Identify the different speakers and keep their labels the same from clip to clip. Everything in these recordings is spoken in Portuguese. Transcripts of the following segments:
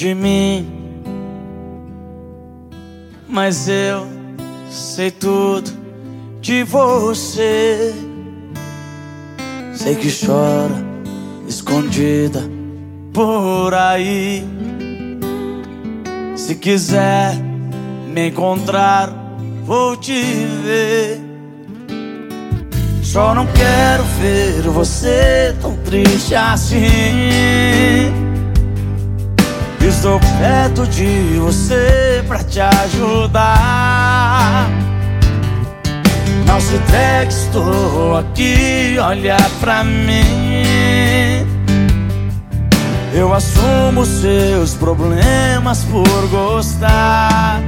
Speaker 1: de mim, mas eu sei tudo de você. Sei que chora escondida por aí. Se quiser me encontrar, vou te ver. Só não quero ver você tão triste assim. Estou perto de você pra te ajudar. Não se entregue, estou aqui, olha pra mim. Eu assumo seus problemas por gostar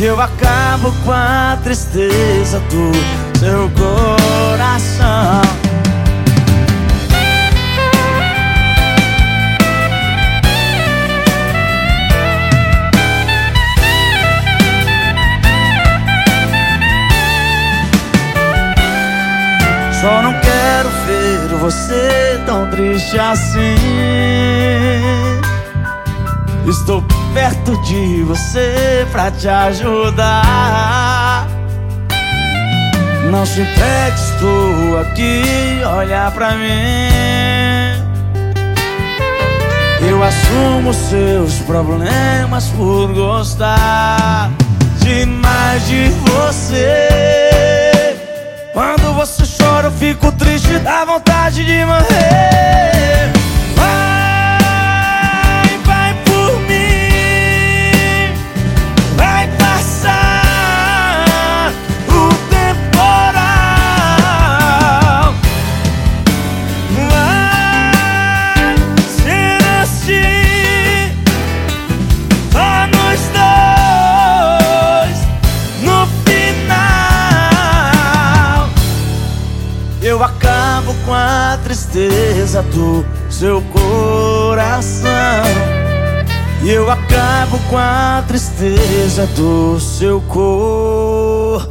Speaker 1: Eu acabo com a tristeza do seu coração. Só não quero ver você tão triste assim Estou perto de você pra te ajudar. Não se entregue, estou aqui, olha pra mim. Eu assumo seus problemas por gostar demais de você. Quando você chora, eu fico triste, dá vontade de morrer. Tristeza do seu coração. E eu acabo com a tristeza do seu coração.